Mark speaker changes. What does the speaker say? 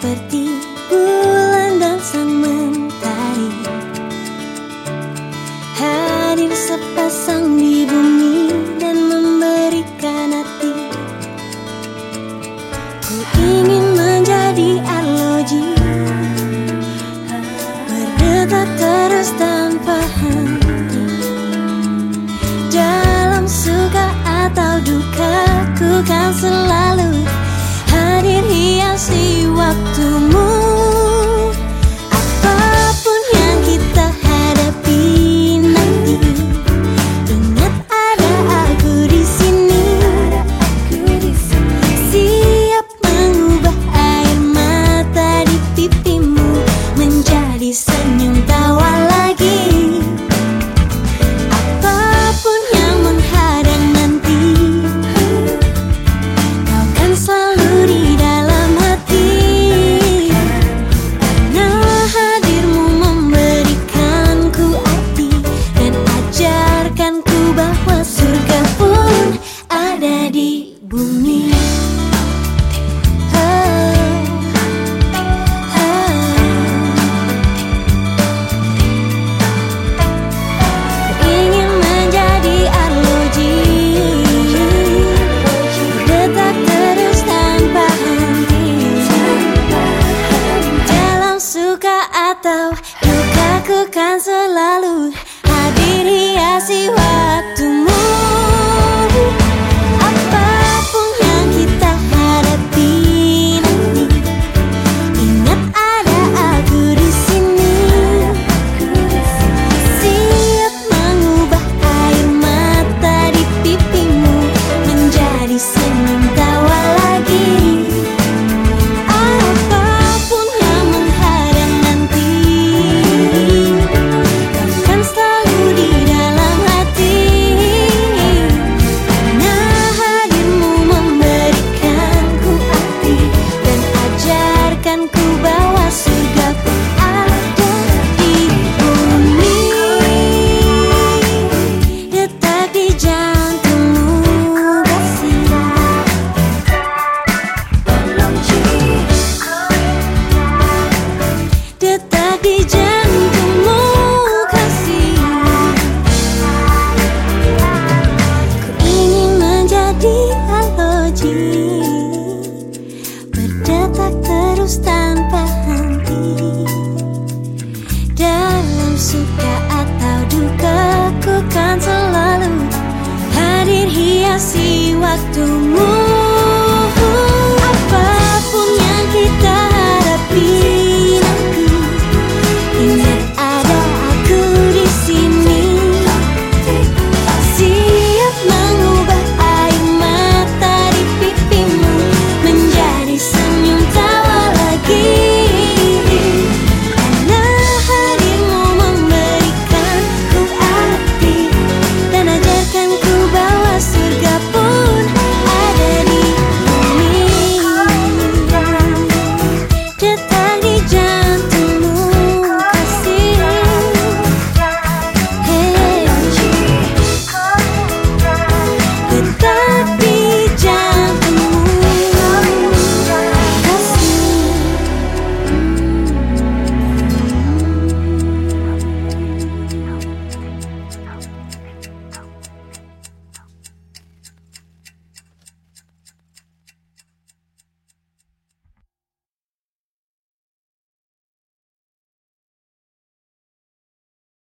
Speaker 1: seperti bulan dan sang mentari. Hadir sepasang di bumi dan memberikan hati. Ku ingin menjadi arloji berdetak terus tanpa henti. Dalam suka atau duka ku kan selalu hadir hiasi waktumu. Apa pun yang kita hadapi nanti Ingat ada aku di sini. Siap mengubah air mata di pipimu Menjadi senyum tawa lain atau Lukaku kan selalu hadir hiasi kasih waktumu.